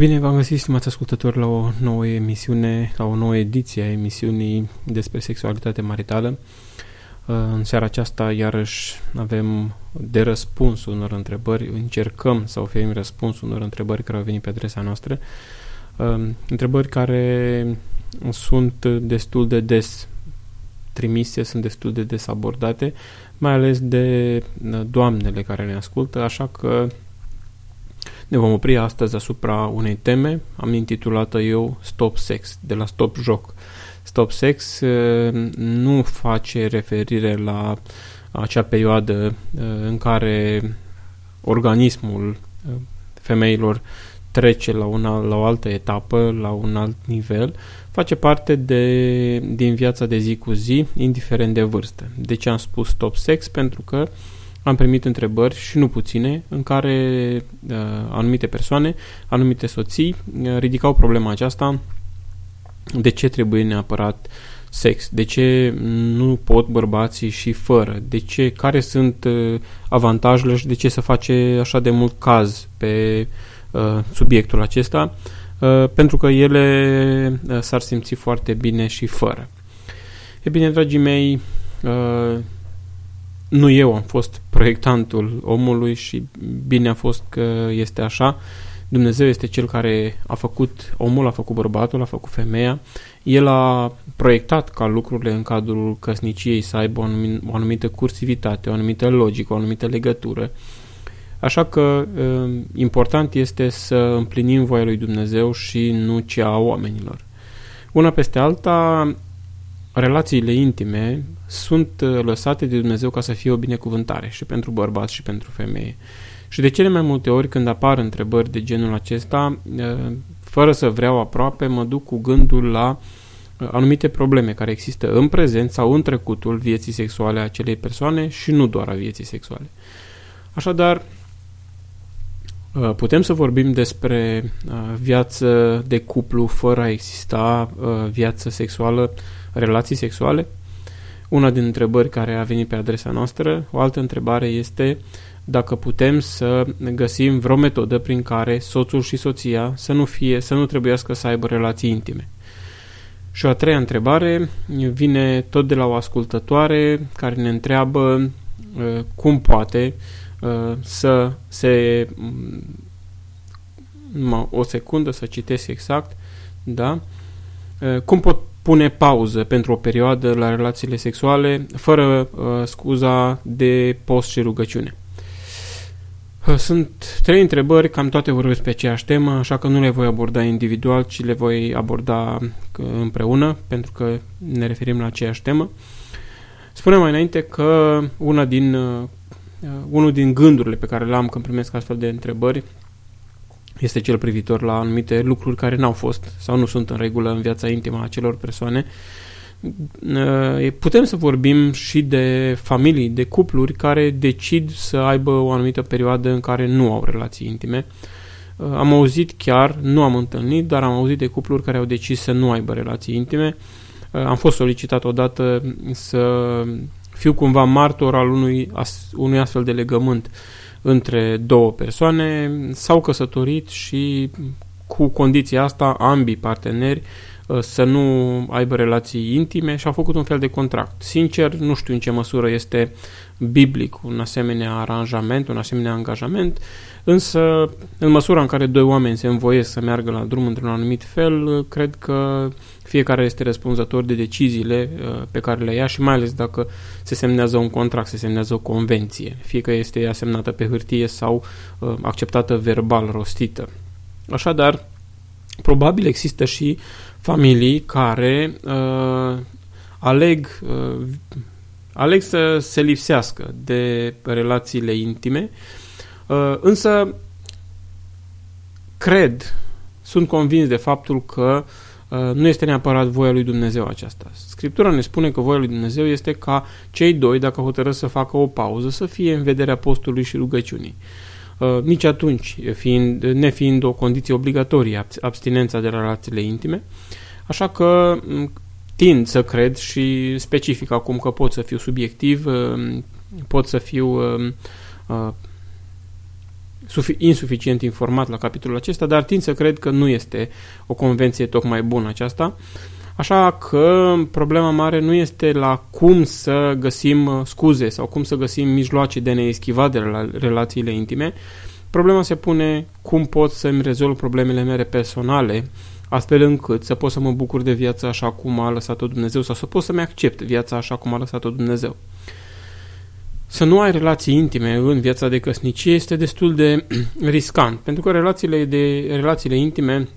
Bine v-am găsit, stimați ascultători, la o nouă emisiune, la o nouă ediție a emisiunii despre sexualitate maritală. Uh, în seara aceasta, iarăși, avem de răspuns unor întrebări. Încercăm să oferim răspuns unor întrebări care au venit pe adresa noastră. Uh, întrebări care sunt destul de des trimise, sunt destul de des abordate, mai ales de uh, doamnele care ne ascultă, așa că ne vom opri astăzi asupra unei teme, am intitulat eu Stop Sex, de la Stop Joc. Stop Sex uh, nu face referire la acea perioadă uh, în care organismul uh, femeilor trece la, una, la o altă etapă, la un alt nivel, face parte de, din viața de zi cu zi, indiferent de vârstă. De ce am spus stop sex? Pentru că uh, am primit întrebări și nu puține în care uh, anumite persoane, anumite soții uh, ridicau problema aceasta de ce trebuie neapărat sex, de ce nu pot bărbații și fără, de ce, care sunt uh, avantajele și de ce să face așa de mult caz pe uh, subiectul acesta, uh, pentru că ele uh, s-ar simți foarte bine și fără. E bine, dragii mei, uh, nu eu am fost proiectantul omului și bine a fost că este așa. Dumnezeu este cel care a făcut omul, a făcut bărbatul, a făcut femeia. El a proiectat ca lucrurile în cadrul căsniciei să aibă o, anumit, o anumită cursivitate, o anumită logică, o anumită legătură. Așa că ă, important este să împlinim voia lui Dumnezeu și nu cea a oamenilor. Una peste alta, relațiile intime sunt uh, lăsate de Dumnezeu ca să fie o binecuvântare și pentru bărbat și pentru femeie. Și de cele mai multe ori când apar întrebări de genul acesta, uh, fără să vreau aproape, mă duc cu gândul la uh, anumite probleme care există în prezent sau în trecutul vieții sexuale a acelei persoane și nu doar a vieții sexuale. Așadar, putem să vorbim despre viață de cuplu fără a exista viață sexuală relații sexuale? Una din întrebări care a venit pe adresa noastră, o altă întrebare este dacă putem să găsim vreo metodă prin care soțul și soția să nu, fie, să nu trebuiască să aibă relații intime. Și o a treia întrebare vine tot de la o ascultătoare care ne întreabă uh, cum poate uh, să se mm, o secundă să citesc exact, da? Uh, cum pot pune pauză pentru o perioadă la relațiile sexuale fără uh, scuza de post și rugăciune. Uh, sunt trei întrebări, cam toate vorbesc pe aceeași temă, așa că nu le voi aborda individual, ci le voi aborda uh, împreună, pentru că ne referim la aceeași temă. Spunem mai înainte că una din, uh, unul din gândurile pe care le am când primesc astfel de întrebări este cel privitor la anumite lucruri care n-au fost sau nu sunt în regulă în viața intimă a acelor persoane. Putem să vorbim și de familii, de cupluri care decid să aibă o anumită perioadă în care nu au relații intime. Am auzit chiar, nu am întâlnit, dar am auzit de cupluri care au decis să nu aibă relații intime. Am fost solicitat odată să fiu cumva martor al unui, unui astfel de legământ între două persoane, s-au căsătorit și cu condiția asta ambii parteneri uh, să nu aibă relații intime și au făcut un fel de contract. Sincer, nu știu în ce măsură este biblic un asemenea aranjament, un asemenea angajament, însă în măsura în care doi oameni se învoiesc să meargă la drum într-un anumit fel, cred că fiecare este răspunzător de deciziile uh, pe care le ia și mai ales dacă se semnează un contract, se semnează o convenție, fie că este asemnată pe hârtie sau uh, acceptată verbal, rostită. Așadar, probabil există și familii care uh, aleg uh, aleg să se lipsească de relațiile intime, uh, însă cred, sunt convins de faptul că uh, nu este neapărat voia lui Dumnezeu aceasta. Scriptura ne spune că voia lui Dumnezeu este ca cei doi, dacă hotărăsc să facă o pauză, să fie în vederea postului și rugăciunii. Uh, nici atunci, fiind, nefiind o condiție obligatorie abstinența de relațiile intime, așa că tind să cred și specific acum că pot să fiu subiectiv, uh, pot să fiu uh, uh, insuficient informat la capitolul acesta, dar tind să cred că nu este o convenție tocmai bună aceasta. Așa că problema mare nu este la cum să găsim uh, scuze sau cum să găsim mijloace de a ne eschiva de la relațiile intime. Problema se pune cum pot să-mi rezolv problemele mele personale, astfel încât să pot să mă bucur de viața așa cum a lăsat-o Dumnezeu sau să pot să-mi accept viața așa cum a lăsat-o Dumnezeu. Să nu ai relații intime în viața de căsnicie este destul de riscant, pentru că relațiile, de, relațiile intime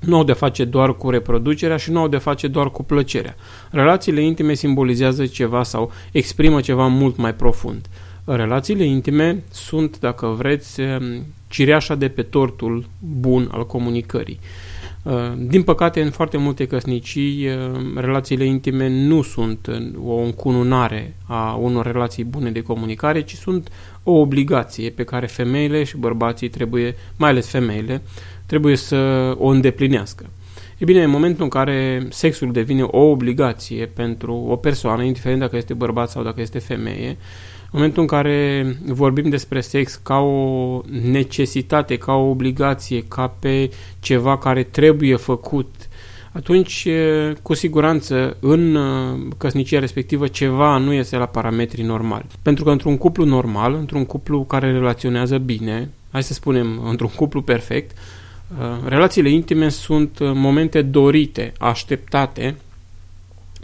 nu au de face doar cu reproducerea și nu au de face doar cu plăcerea. Relațiile intime simbolizează ceva sau exprimă ceva mult mai profund. Relațiile intime sunt, dacă vreți, cireașa de pe tortul bun al comunicării. Uh, din păcate, în foarte multe căsnicii, uh, relațiile intime nu sunt o încununare a unor relații bune de comunicare, ci sunt o obligație pe care femeile și bărbații trebuie, mai ales femeile, trebuie să o îndeplinească. E bine, în momentul în care sexul devine o obligație pentru o persoană, indiferent dacă este bărbat sau dacă este femeie, în momentul în care vorbim despre sex ca o necesitate, ca o obligație, ca pe ceva care trebuie făcut, atunci, cu siguranță, în căsnicia respectivă, ceva nu este la parametrii normali. Pentru că într-un cuplu normal, într-un cuplu care relaționează bine, hai să spunem, într-un cuplu perfect, relațiile intime sunt momente dorite, așteptate,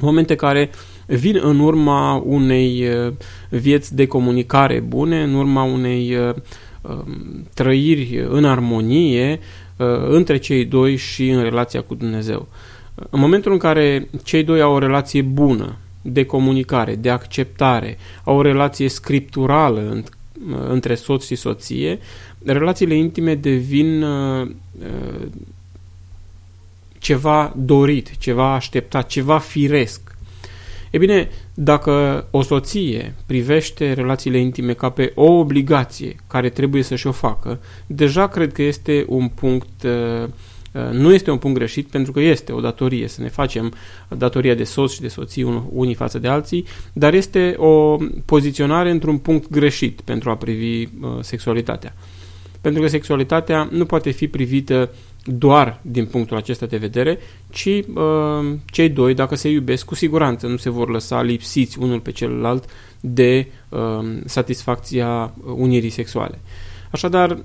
momente care uh, vin în urma unei uh, vieți de comunicare bune, în urma unei uh, um, trăiri în armonie uh, între cei doi și în relația cu Dumnezeu. În momentul în care cei doi au o relație bună de comunicare, de acceptare, au o relație scripturală între soț și soție, relațiile intime devin ceva dorit, ceva așteptat, ceva firesc. E bine, dacă o soție privește relațiile intime ca pe o obligație care trebuie să-și o facă, deja cred că este un punct uh, uh, nu este un punct greșit pentru că este o datorie să ne facem datoria de soț și de soții unii față de alții, dar este o poziționare într-un punct greșit pentru a privi uh, sexualitatea. Pentru că sexualitatea nu poate fi privită doar din punctul acesta de vedere, ci uh, cei doi, dacă se iubesc, cu siguranță nu se vor lăsa lipsiți unul pe celălalt de uh, satisfacția unirii sexuale. Așadar,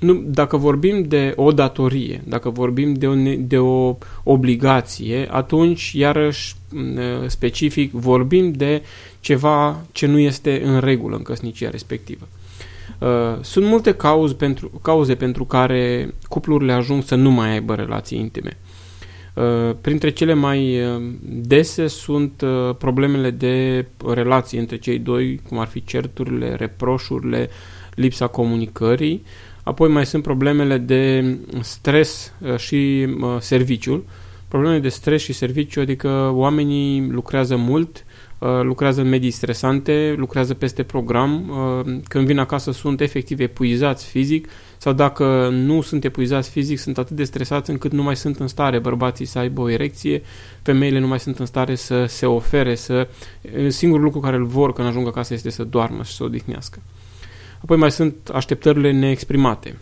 nu, dacă vorbim de o datorie, dacă vorbim de o, de o obligație, atunci, iarăși, uh, specific, vorbim de ceva ce nu este în regulă în căsnicia respectivă. Uh, sunt multe cauze pentru, cauze pentru care cuplurile ajung să nu mai aibă relații intime. Uh, printre cele mai uh, dese sunt uh, problemele de relații între cei doi, cum ar fi certurile, reproșurile, lipsa comunicării. Apoi mai sunt problemele de stres uh, și uh, serviciul. Problemele de stres și serviciu, adică oamenii lucrează mult, Uh, lucrează în medii stresante, lucrează peste program, uh, când vin acasă sunt efectiv epuizați fizic sau dacă nu sunt epuizați fizic, sunt atât de stresați încât nu mai sunt în stare bărbații să aibă o erecție, femeile nu mai sunt în stare să se ofere, să singurul lucru care îl vor când ajung acasă este să doarmă și să odihnească. Apoi mai sunt așteptările neexprimate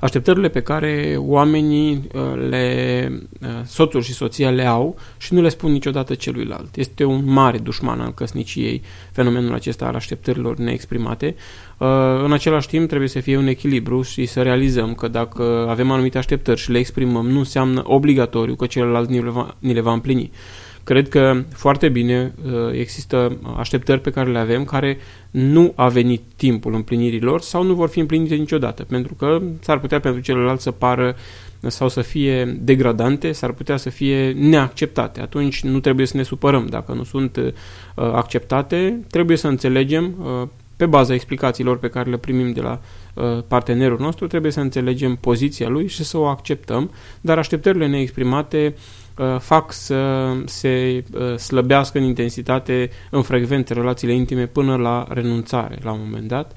așteptările pe care oamenii uh, le, uh, soțul și soția le au și nu le spun niciodată celuilalt. Este un mare dușman al căsniciei fenomenul acesta al așteptărilor neexprimate. Uh, în același timp trebuie să fie un echilibru și să realizăm că dacă avem anumite așteptări și le exprimăm, nu înseamnă obligatoriu că celălalt ni le va, ni le va împlini. Cred că foarte bine uh, există așteptări pe care le avem care nu a venit timpul împlinirii lor sau nu vor fi împlinite niciodată, pentru că s-ar putea pentru celălalt să pară sau să fie degradante, s-ar putea să fie neacceptate. Atunci nu trebuie să ne supărăm dacă nu sunt uh, acceptate, trebuie să înțelegem uh, pe baza explicațiilor pe care le primim de la partenerul nostru, trebuie să înțelegem poziția lui și să o acceptăm, dar așteptările neexprimate Uh, fac să se uh, slăbească în intensitate, în frecvențe, relațiile intime până la renunțare la un moment dat.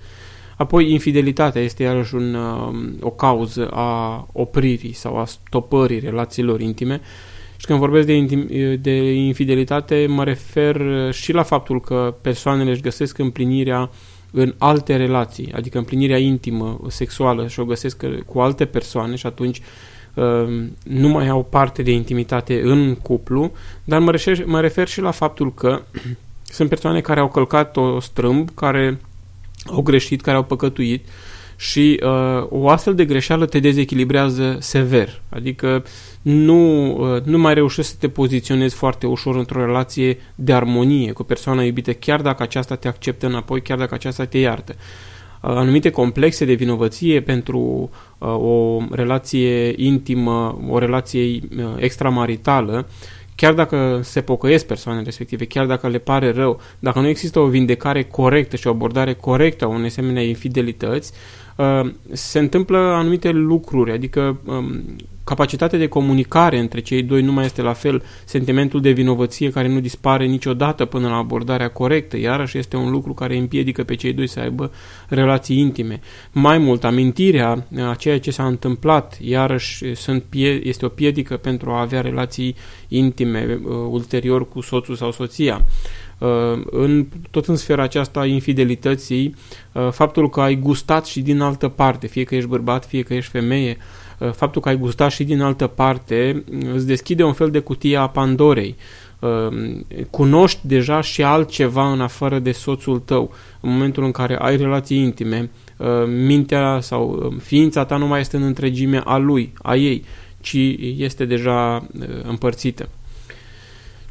Apoi, infidelitatea este iarăși un, uh, o cauză a opririi sau a stopării relațiilor intime. Și când vorbesc de, intim, de infidelitate, mă refer și la faptul că persoanele își găsesc împlinirea în alte relații, adică împlinirea intimă, sexuală și o găsesc cu alte persoane și atunci uh, nu mai au parte de intimitate în cuplu, dar mă refer, mă refer și la faptul că sunt persoane care au călcat o strâmb, care au greșit, care au păcătuit și uh, o astfel de greșeală te dezechilibrează sever. Adică nu, uh, nu mai reușești să te poziționezi foarte ușor într-o relație de armonie cu persoana iubită, chiar dacă aceasta te acceptă înapoi, chiar dacă aceasta te iartă. Uh, anumite complexe de vinovăție pentru uh, o relație intimă, o relație uh, extramaritală, chiar dacă se pocăiesc persoanele respective, chiar dacă le pare rău, dacă nu există o vindecare corectă și o abordare corectă a unei asemenea infidelități, uh, se întâmplă anumite lucruri, adică um, capacitatea de comunicare între cei doi nu mai este la fel, sentimentul de vinovăție care nu dispare niciodată până la abordarea corectă, iarăși este un lucru care împiedică pe cei doi să aibă relații intime. Mai mult, amintirea a ceea ce s-a întâmplat, iarăși sunt pie- este o piedică pentru a avea relații intime uh, ulterior cu soțul sau soția. Uh, în, tot în sfera aceasta a infidelității, uh, faptul că ai gustat și din altă parte, fie că ești bărbat, fie că ești femeie, Uh, faptul că ai gustat și din altă parte uh, îți deschide un fel de cutie a Pandorei. Uh, cunoști deja și altceva în afară de soțul tău. În momentul în care ai relații intime, mintea sau ființa ta nu mai este în întregime a lui, a ei, ci este deja împărțită.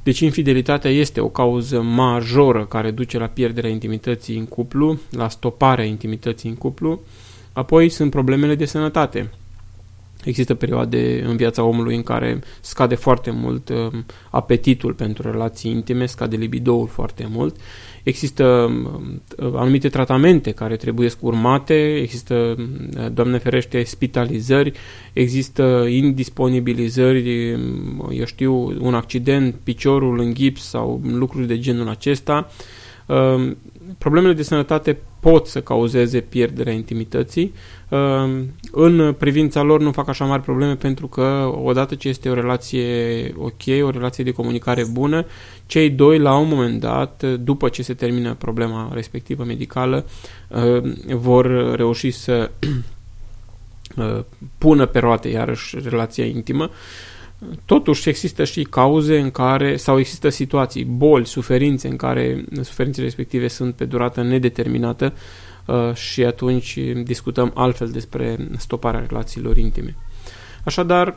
Deci infidelitatea este o cauză majoră care duce la pierderea intimității în cuplu, la stoparea intimității în cuplu. Apoi sunt problemele de sănătate. Există perioade în viața omului în care scade foarte mult uh, apetitul pentru relații intime, scade libidoul foarte mult. Există uh, anumite tratamente care trebuie urmate, există, uh, Doamne ferește, spitalizări, există indisponibilizări, eu știu, un accident, piciorul în gips sau lucruri de genul acesta. Uh, problemele de sănătate pot să cauzeze pierderea intimității. Ehm, în privința lor nu fac așa mari probleme pentru că odată ce este o relație ok, o relație de comunicare bună, cei doi la un moment dat, după ce se termină problema respectivă medicală, ehm, vor reuși să pună pe roate iarăși relația intimă Totuși există și cauze în care, sau există situații, boli, suferințe în care suferințele respective sunt pe durată nedeterminată uh, și atunci discutăm altfel despre stoparea relațiilor intime. Așadar,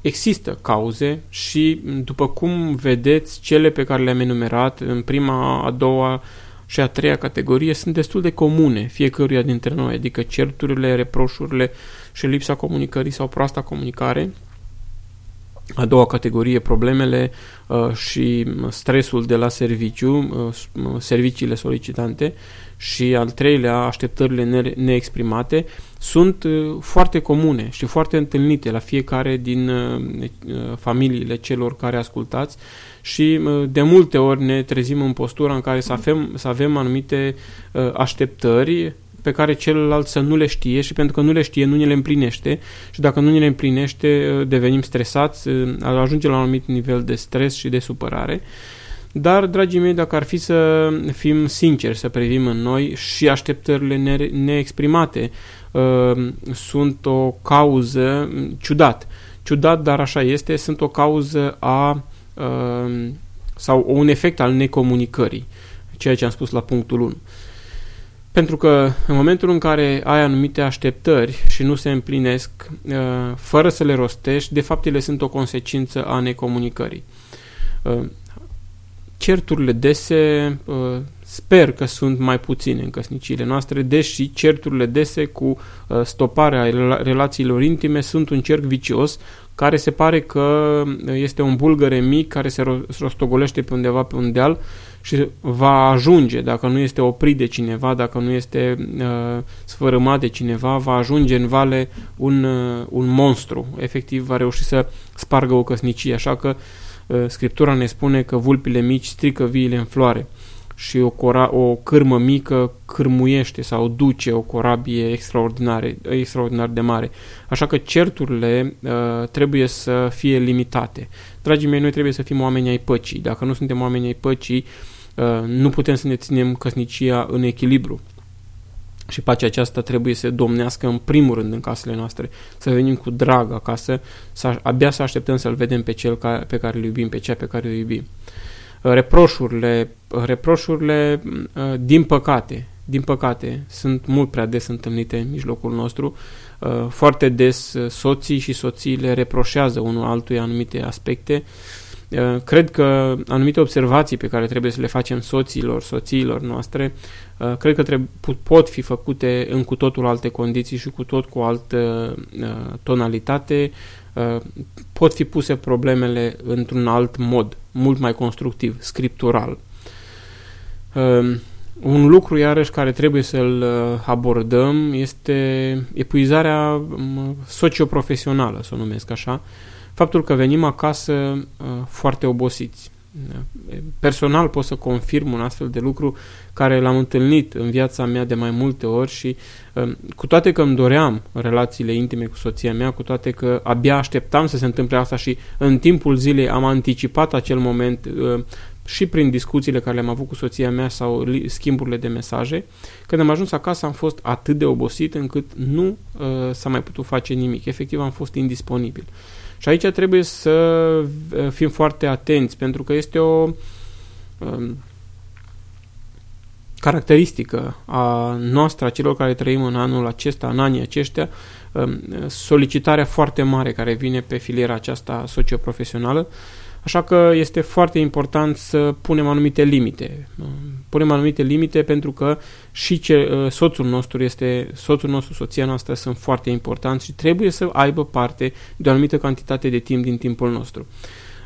există cauze și, după cum vedeți, cele pe care le-am enumerat în prima, a doua și a treia categorie sunt destul de comune fiecăruia dintre noi, adică certurile, reproșurile și lipsa comunicării sau proasta comunicare, a doua categorie, problemele uh, și stresul de la serviciu, uh, serviciile solicitante și al treilea, așteptările ne neexprimate, sunt uh, foarte comune și foarte întâlnite la fiecare din uh, uh, familiile celor care ascultați și uh, de multe ori ne trezim în postura în care să avem, să avem anumite uh, așteptări pe care celălalt să nu le știe și pentru că nu le știe, nu ne le împlinește și dacă nu ne le împlinește, uh, devenim stresați, uh, ajunge la un anumit nivel de stres și de supărare. Dar, dragii mei, dacă ar fi să fim sinceri, să privim în noi și așteptările ne- neexprimate uh, sunt o cauză ciudat. Ciudat, dar așa este, sunt o cauză a uh, sau un efect al necomunicării, ceea ce am spus la punctul 1. Pentru că în momentul în care ai anumite așteptări și nu se împlinesc, uh, fără să le rostești, de fapt ele sunt o consecință a necomunicării. Uh, certurile dese uh, sper că sunt mai puține în căsniciile noastre, deși certurile dese cu stoparea relațiilor intime sunt un cerc vicios care se pare că este un bulgăre mic care se rostogolește pe undeva pe un deal și va ajunge, dacă nu este oprit de cineva, dacă nu este uh, sfărâmat de cineva, va ajunge în vale un, uh, un monstru. Efectiv, va reuși să spargă o căsnicie, așa că uh, Scriptura ne spune că vulpile mici strică viile în floare și o, cora, o cârmă mică cârmuiește sau duce o corabie extraordinare, extraordinar de mare. Așa că certurile uh, trebuie să fie limitate. Dragii mei, noi trebuie să fim oameni ai păcii. Dacă nu suntem oameni ai păcii, uh, nu putem să ne ținem căsnicia în echilibru. Și pacea aceasta trebuie să domnească în primul rând în casele noastre, să venim cu drag acasă, să, abia să așteptăm să-l vedem pe cel ca, pe care îl iubim, pe cea pe care o iubim. Reproșurile, reproșurile, din păcate, din păcate, sunt mult prea des întâlnite în mijlocul nostru. Foarte des soții și soțiile reproșează unul altuia anumite aspecte Uh, cred că anumite observații pe care trebuie să le facem soților, soțiilor noastre, uh, cred că trebuie, pot fi făcute în cu totul alte condiții și cu tot cu o altă uh, tonalitate, pot fi puse problemele într-un alt mod, mult mai constructiv, scriptural. Un lucru, iarăși, care trebuie să-l abordăm este epuizarea um, socioprofesională, să o numesc așa, faptul că venim acasă uh, foarte obosiți. Personal pot să confirm un astfel de lucru care l-am întâlnit în viața mea de mai multe ori și uh, cu toate că îmi doream relațiile intime cu soția mea, cu toate că abia așteptam să se întâmple asta și în timpul zilei am anticipat acel moment uh, și prin discuțiile care le-am avut cu soția mea sau schimburile de mesaje, când am ajuns acasă am fost atât de obosit încât nu uh, s-a mai putut face nimic. Efectiv am fost indisponibil. Și aici trebuie să uh, fim foarte atenți, pentru că este o um, caracteristică a noastră, a celor care trăim în anul acesta, în anii aceștia, um, solicitarea foarte mare care vine pe filiera aceasta socioprofesională, Așa că este foarte important să punem anumite limite. Punem anumite limite pentru că și ce, ă, soțul nostru este, soțul nostru, soția noastră sunt foarte importanți și trebuie să aibă parte de o anumită cantitate de timp din timpul nostru.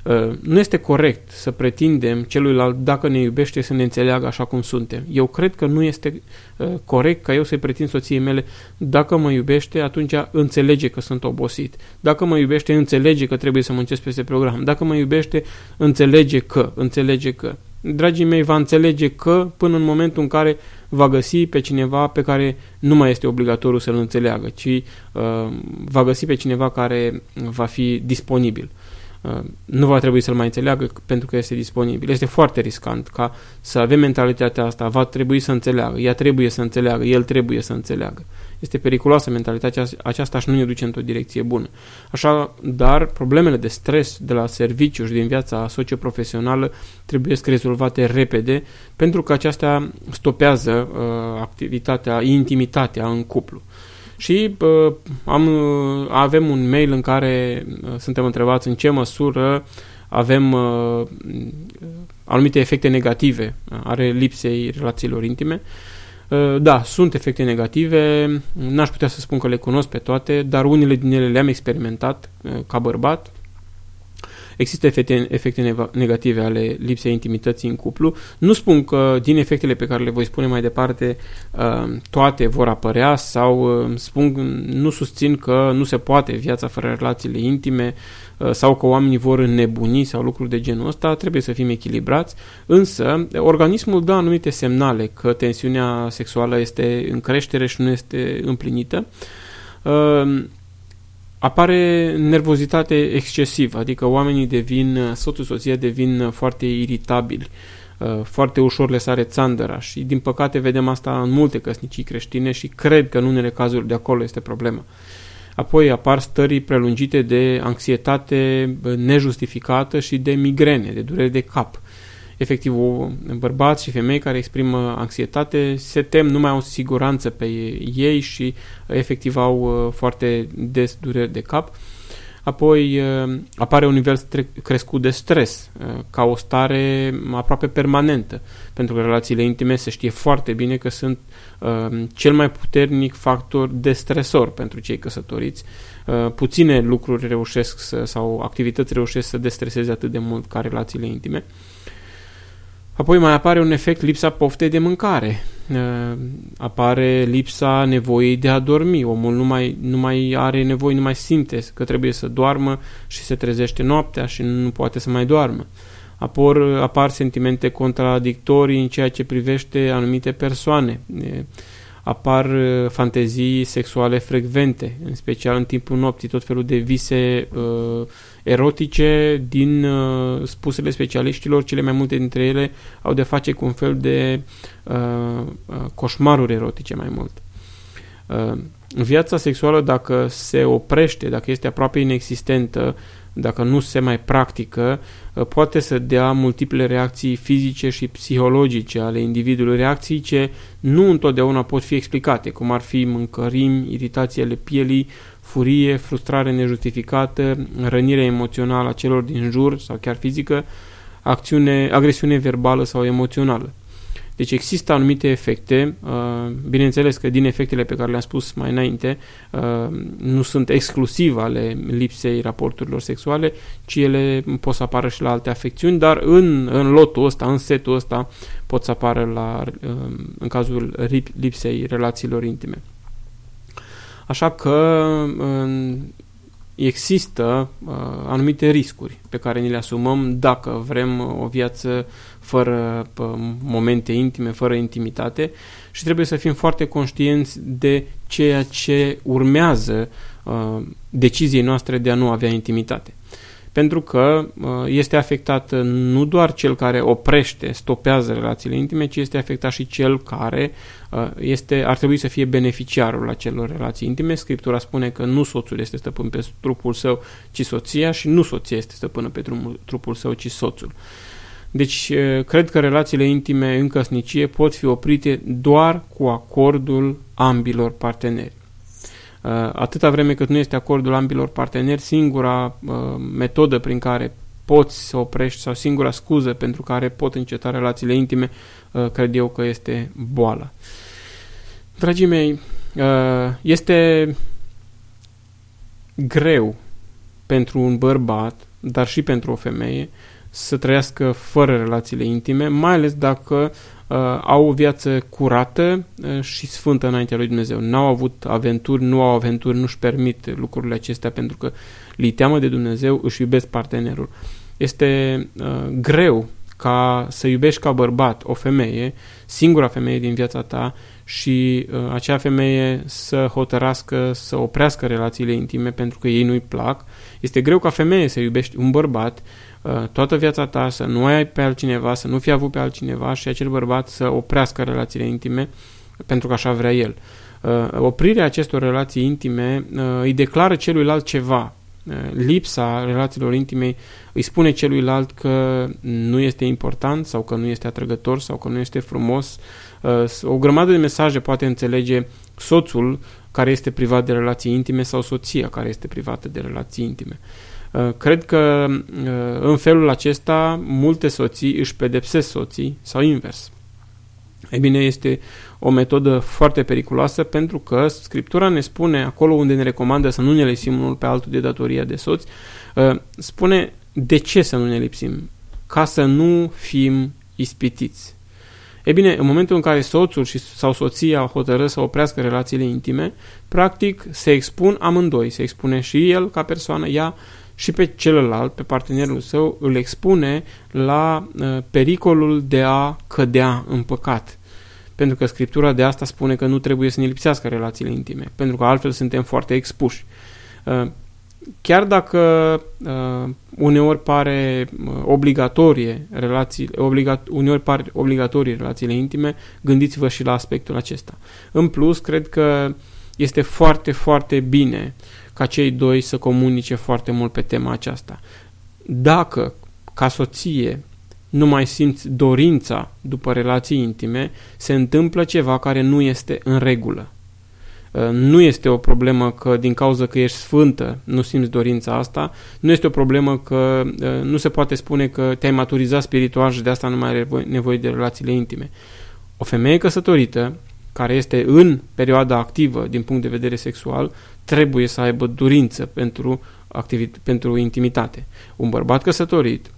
Uh, nu este corect să pretindem celuilalt, dacă ne iubește, să ne înțeleagă așa cum suntem. Eu cred că nu este uh, corect ca eu să-i pretind soției mele, dacă mă iubește, atunci înțelege că sunt obosit. Dacă mă iubește, înțelege că trebuie să muncesc peste program. Dacă mă iubește, înțelege că, înțelege că. Dragii mei, va înțelege că până în momentul în care va găsi pe cineva pe care nu mai este obligatoriu să-l înțeleagă, ci uh, va găsi pe cineva care va fi disponibil. Uh, Uh, nu va trebui să-l mai înțeleagă pentru că este disponibil. Este foarte riscant ca să avem mentalitatea asta, va trebui să înțeleagă, ea trebuie să înțeleagă, el trebuie să înțeleagă. Este periculoasă mentalitatea aceasta și nu ne duce într-o direcție bună. Așa, dar problemele de stres de la serviciu și din viața socioprofesională trebuie să rezolvate repede pentru că aceasta stopează uh, activitatea, intimitatea în cuplu. Și uh, am, uh, avem un mail în care uh, suntem întrebați în ce măsură avem uh, anumite efecte negative are lipsei relațiilor intime. Uh, da, sunt efecte negative, n-aș putea să spun că le cunosc pe toate, dar unele din ele le-am experimentat uh, ca bărbat Există efecte, efecte negative ale lipsei intimității în cuplu. Nu spun că din efectele pe care le voi spune mai departe uh, toate vor apărea sau uh, spun, nu susțin că nu se poate viața fără relațiile intime uh, sau că oamenii vor înnebuni sau lucruri de genul ăsta, trebuie să fim echilibrați, însă organismul dă anumite semnale că tensiunea sexuală este în creștere și nu este împlinită apare nervozitate excesivă, adică oamenii devin, soțul, soția devin foarte iritabili, uh, foarte ușor le sare țandăra și din păcate vedem asta în multe căsnicii creștine și cred că în unele cazuri de acolo este problema. Apoi apar stări prelungite de anxietate nejustificată și de migrene, de durere de cap efectiv o, bărbați și femei care exprimă anxietate se tem, nu mai au siguranță pe ei și efectiv au uh, foarte des dureri de cap. Apoi uh, apare un nivel crescut de stres, uh, ca o stare aproape permanentă, pentru că relațiile intime se știe foarte bine că sunt cel mai puternic factor de stresor pentru cei căsătoriți. Puține lucruri reușesc să, sau activități reușesc să destreseze atât de mult ca relațiile intime. Apoi mai apare un efect lipsa poftei de mâncare. Uh, apare lipsa nevoii de a dormi. Omul nu mai, nu mai are nevoie, nu mai simte că trebuie să doarmă și se trezește noaptea și nu poate să mai doarmă. Apar, apar sentimente contradictorii în ceea ce privește anumite persoane apar uh, fantezii sexuale frecvente, în special în timpul nopții, tot felul de vise uh, erotice din uh, spusele specialiștilor, cele mai multe dintre ele au de face cu un fel de uh, uh, coșmaruri erotice mai mult. Viața sexuală, dacă se oprește, dacă este aproape inexistentă, dacă nu se mai practică, poate să dea multiple reacții fizice și psihologice ale individului, reacții ce nu întotdeauna pot fi explicate, cum ar fi mâncărimi, iritații ale pielii, furie, frustrare nejustificată, rănire emoțională a celor din jur sau chiar fizică, acțiune, agresiune verbală sau emoțională. Deci există anumite efecte, uh, bineînțeles că din efectele pe care le-am spus mai înainte, uh, nu sunt exclusiv ale lipsei raporturilor sexuale, ci ele pot să apară și la alte afecțiuni, dar în, în lotul ăsta, în setul ăsta, pot să apară la, uh, în cazul lipsei relațiilor intime. Așa că există uh, anumite riscuri pe care ni le asumăm dacă vrem o viață fără uh, momente intime, fără intimitate și trebuie să fim foarte conștienți de ceea ce urmează uh, deciziei noastre de a nu avea intimitate pentru că uh, este afectat nu doar cel care oprește, stopează relațiile intime, ci este afectat și cel care uh, este, ar trebui să fie beneficiarul acelor relații intime. Scriptura spune că nu soțul este stăpân pe trupul său, ci soția și nu soția este stăpână pe trupul său, ci soțul. Deci, uh, cred că relațiile intime în căsnicie pot fi oprite doar cu acordul ambilor parteneri. Uh, atâta vreme cât nu este acordul ambilor parteneri, singura uh, metodă prin care poți să oprești sau singura scuză pentru care pot înceta relațiile intime, uh, cred eu că este boala. Dragii mei, este greu pentru un bărbat, dar și pentru o femeie, să trăiască fără relațiile intime, mai ales dacă uh, au o viață curată uh, și sfântă înaintea lui Dumnezeu. Nu au avut aventuri, nu au aventuri, nu-și permit lucrurile acestea pentru că li teamă de Dumnezeu, își iubesc partenerul. Este uh, greu ca să iubești ca bărbat o femeie, singura femeie din viața ta și uh, acea femeie să hotărască să oprească relațiile intime pentru că ei nu-i plac. Este greu ca femeie să iubești un bărbat Uh, toată viața ta, să nu ai pe altcineva, să nu fi avut pe altcineva și acel bărbat să oprească relațiile intime pentru că așa vrea el. Uh, oprirea acestor relații intime uh, îi declară celuilalt ceva. Lipsa relațiilor intime îi spune celuilalt că nu este important sau că nu este atrăgător sau că nu este frumos. O grămadă de mesaje poate înțelege soțul care este privat de relații intime sau soția care este privată de relații intime. Uh, cred că uh, în felul acesta multe soții își pedepsesc soții sau invers. Ei bine, este o metodă foarte periculoasă pentru că Scriptura ne spune, acolo unde ne recomandă să nu ne lipsim unul pe altul de datoria de soți, uh, spune de ce să nu ne lipsim? Ca să nu fim ispitiți. E bine, în momentul în care soțul și, sau soția hotără să oprească relațiile intime, practic se expun amândoi, se expune și el ca persoană, ea și pe celălalt, pe partenerul său, îl expune la uh, pericolul de a cădea în păcat. Pentru că Scriptura de asta spune că nu trebuie să ne lipsească relațiile intime, pentru că altfel suntem foarte expuși. Uh, chiar dacă uh, uneori pare uh, obligatorie relații, obligat, uneori pare obligatorie relațiile intime, gândiți-vă și la aspectul acesta. În plus, cred că este foarte, foarte bine ca cei doi să comunice foarte mult pe tema aceasta. Dacă, ca soție, nu mai simți dorința după relații intime, se întâmplă ceva care nu este în regulă. Uh, nu este o problemă că din cauza că ești sfântă nu simți dorința asta, nu este o problemă că uh, nu se poate spune că te-ai maturizat spiritual și de asta nu mai ai nevoie de relațiile intime. O femeie căsătorită care este în perioada activă din punct de vedere sexual, trebuie să aibă dorință pentru, activit- pentru intimitate. Un bărbat căsătorit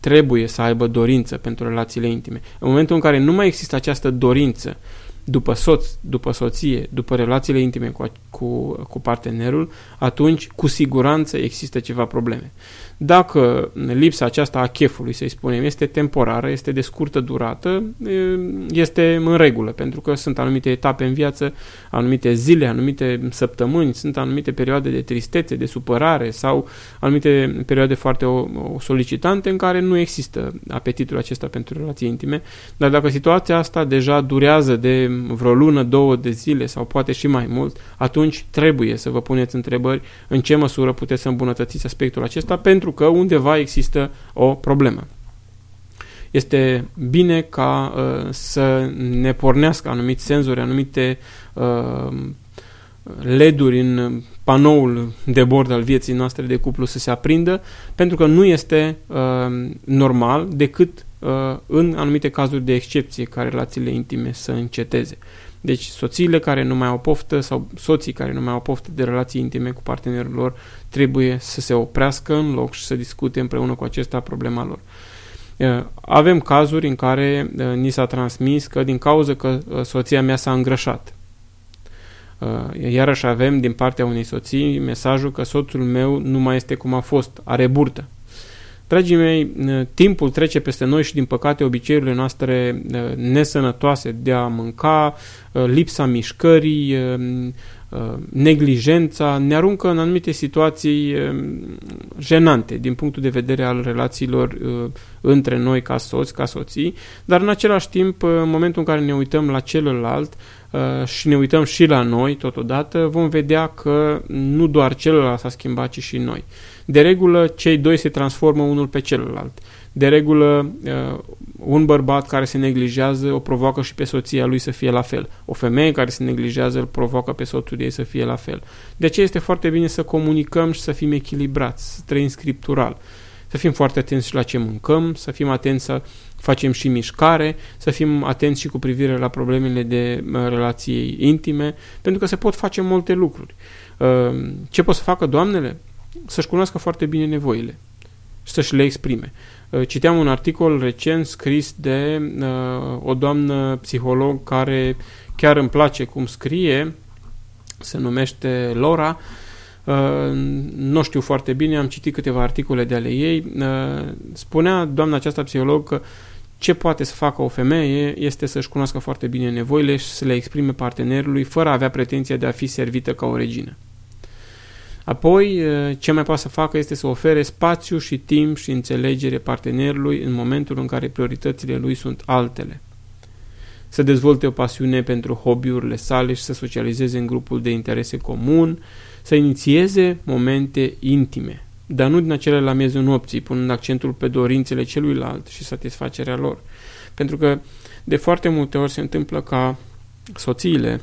trebuie să aibă dorință pentru relațiile intime. În momentul în care nu mai există această dorință după soț, după soție, după relațiile intime cu, cu, cu partenerul, atunci cu siguranță există ceva probleme. Dacă lipsa aceasta a chefului, să-i spunem, este temporară, este de scurtă durată, este în regulă, pentru că sunt anumite etape în viață, anumite zile, anumite săptămâni, sunt anumite perioade de tristețe, de supărare sau anumite perioade foarte solicitante în care nu există apetitul acesta pentru relații intime, dar dacă situația asta deja durează de vreo lună, două de zile sau poate și mai mult, atunci trebuie să vă puneți întrebări în ce măsură puteți să îmbunătățiți aspectul acesta pentru că undeva există o problemă. Este bine ca uh, să ne pornească anumite senzori, anumite uh, leduri în panoul de bord al vieții noastre de cuplu să se aprindă, pentru că nu este uh, normal decât uh, în anumite cazuri de excepție ca relațiile intime să înceteze. Deci soțiile care nu mai au poftă sau soții care nu mai au poftă de relații intime cu partenerul lor trebuie să se oprească în loc și să discute împreună cu acesta problema lor. Uh, avem cazuri în care uh, ni s-a transmis că din cauza că uh, soția mea s-a îngrășat Uh, iarăși avem din partea unei soții mesajul că soțul meu nu mai este cum a fost, are burtă. Dragii mei, uh, timpul trece peste noi și din păcate obiceiurile noastre uh, nesănătoase de a mânca, lipsa mișcării, neglijența ne aruncă în anumite situații jenante din punctul de vedere al relațiilor între noi ca soți, ca soții, dar în același timp, în momentul în care ne uităm la celălalt, Uh, și ne uităm și la noi totodată, vom vedea că nu doar celălalt s-a schimbat, ci și noi. De regulă, cei doi se transformă unul pe celălalt. De regulă, uh, un bărbat care se neglijează o provoacă și pe soția lui să fie la fel. O femeie care se neglijează îl provoacă pe soțul ei să fie la fel. De aceea este foarte bine să comunicăm și să fim echilibrați, să trăim scriptural. Să fim foarte atenți și la ce mâncăm, să fim atenți să facem și mișcare, să fim atenți și cu privire la problemele de relații intime, pentru că se pot face multe lucruri. Uh, ce pot să facă doamnele? Să-și cunoască foarte bine nevoile și să-și le exprime. Uh, citeam un articol recent scris de uh, o doamnă psiholog care chiar îmi place cum scrie, se numește Laura, nu știu foarte bine, am citit câteva articole de ale ei, spunea doamna aceasta psiholog că ce poate să facă o femeie este să-și cunoască foarte bine nevoile și să le exprime partenerului fără a avea pretenția de a fi servită ca o regină. Apoi, ce mai poate să facă este să ofere spațiu și timp și înțelegere partenerului în momentul în care prioritățile lui sunt altele. Să dezvolte o pasiune pentru hobby-urile sale și să socializeze în grupul de interese comun, să inițieze momente intime, dar nu din acele la miezul nopții, punând accentul pe dorințele celuilalt și satisfacerea lor. Pentru că de foarte multe ori se întâmplă ca soțiile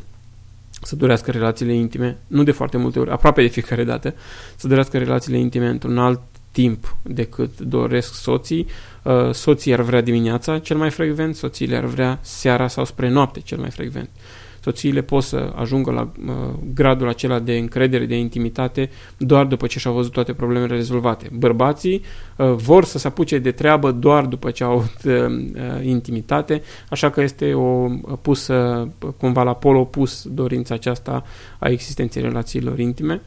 să dorească relațiile intime, nu de foarte multe ori, aproape de fiecare dată, să dorească relațiile intime într-un alt timp decât doresc soții. Uh, soții ar vrea dimineața cel mai frecvent, soțiile ar vrea seara sau spre noapte cel mai frecvent soțiile pot să ajungă la uh, gradul acela de încredere, de intimitate, doar după ce și-au văzut toate problemele rezolvate. Bărbații uh, vor să se apuce de treabă doar după ce au avut uh, uh intimitate, așa că este o pusă cumva la pol opus dorința aceasta a existenței relațiilor intime,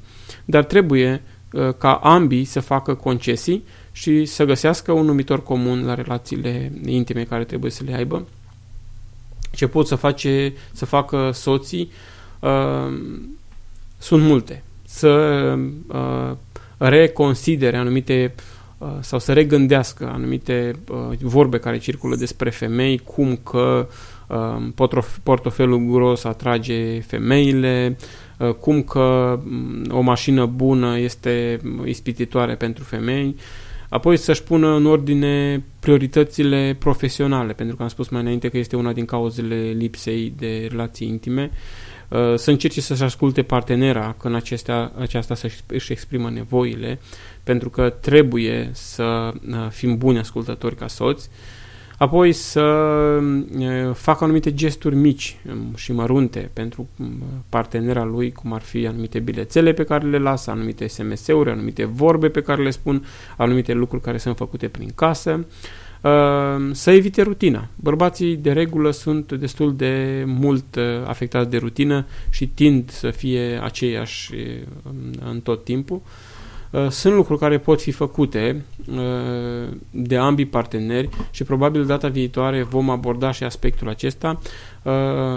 dar trebuie uh, ca ambii să facă concesii și să găsească un numitor comun la relațiile intime care trebuie să le aibă ce pot să, face, să facă soții uh, sunt multe. Să uh, reconsidere anumite uh, sau să regândească anumite uh, vorbe care circulă despre femei, cum că uh, portofelul gros atrage femeile, uh, cum că um, o mașină bună este ispititoare pentru femei, uh, Apoi să-și pună în ordine prioritățile profesionale, pentru că am spus mai înainte că este una din cauzele lipsei de relații intime. Uh, să încerce să-și asculte partenera când acestea, aceasta să-și exprimă nevoile, pentru că trebuie să uh, fim buni ascultători ca soți apoi să facă anumite gesturi mici și mărunte pentru partenera lui, cum ar fi anumite bilețele pe care le lasă, anumite SMS-uri, anumite vorbe pe care le spun, anumite lucruri care sunt făcute prin casă, să evite rutina. Bărbații de regulă sunt destul de mult afectați de rutină și tind să fie aceiași în tot timpul. Uh, sunt lucruri care pot fi făcute uh, de ambii parteneri și probabil data viitoare vom aborda și aspectul acesta. Uh,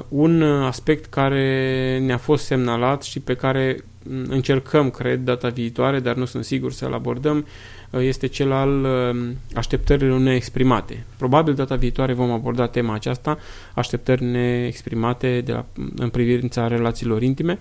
un aspect care ne-a fost semnalat și pe care încercăm, cred, data viitoare, dar nu sunt sigur să-l abordăm, este cel al așteptărilor neexprimate. Probabil data viitoare vom aborda tema aceasta, așteptări neexprimate de la, în privința relațiilor intime,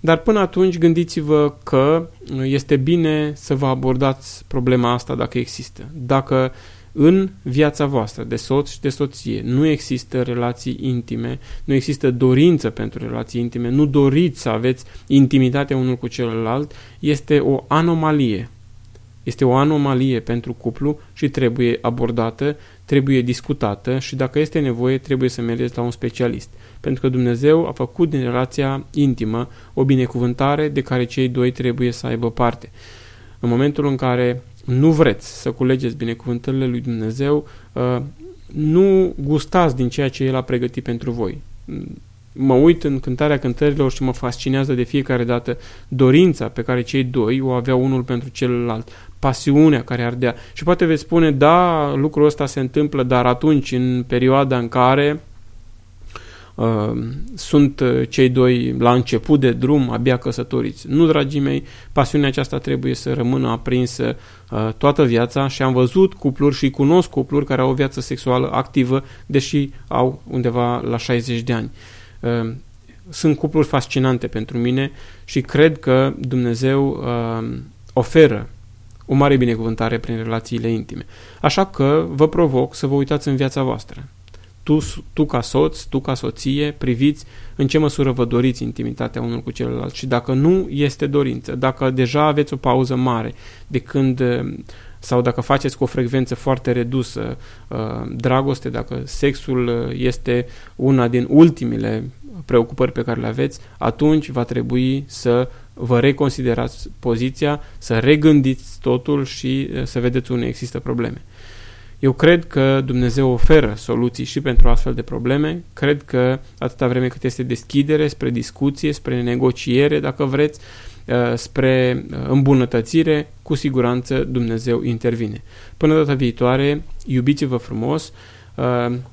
dar până atunci gândiți-vă că este bine să vă abordați problema asta dacă există. Dacă în viața voastră de soț și de soție nu există relații intime, nu există dorință pentru relații intime, nu doriți să aveți intimitate unul cu celălalt, este o anomalie. Este o anomalie pentru cuplu și trebuie abordată, trebuie discutată și dacă este nevoie trebuie să mergeți la un specialist. Pentru că Dumnezeu a făcut din relația intimă o binecuvântare de care cei doi trebuie să aibă parte. În momentul în care nu vreți să culegeți binecuvântările lui Dumnezeu, uh, nu gustați din ceea ce El a pregătit pentru voi. Mă uit în cântarea cântărilor și mă fascinează de fiecare dată dorința pe care cei doi o aveau unul pentru celălalt, pasiunea care ardea. Și poate veți spune, da, lucrul ăsta se întâmplă, dar atunci, în perioada în care Uh, sunt uh, cei doi la început de drum, abia căsătoriți. Nu, dragii mei, pasiunea aceasta trebuie să rămână aprinsă uh, toată viața și am văzut cupluri și cunosc cupluri care au o viață sexuală activă, deși au undeva la 60 de ani. Sunt cupluri fascinante pentru mine și cred că Dumnezeu oferă o mare binecuvântare prin relațiile intime. Așa că vă provoc să vă uitați în viața voastră tu, tu ca soț, tu ca soție, priviți în ce măsură vă doriți intimitatea unul cu celălalt și dacă nu este dorință, dacă deja aveți o pauză mare de când sau dacă faceți cu o frecvență foarte redusă uh, dragoste, dacă sexul este una din ultimile preocupări pe care le aveți, atunci va trebui să vă reconsiderați poziția, să regândiți totul și uh, să vedeți unde există probleme. Eu cred că Dumnezeu oferă soluții și pentru astfel de probleme. Cred că atâta vreme cât este deschidere spre discuție, spre negociere, dacă vreți, uh, spre uh, îmbunătățire, cu siguranță Dumnezeu intervine. Până data viitoare, iubiți-vă frumos, uh,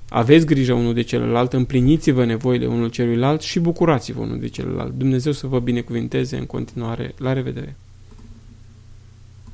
aveți grijă unul de celălalt, împliniți-vă nevoile unul celuilalt și bucurați-vă unul de celălalt. Dumnezeu să vă binecuvinteze în continuare. La revedere!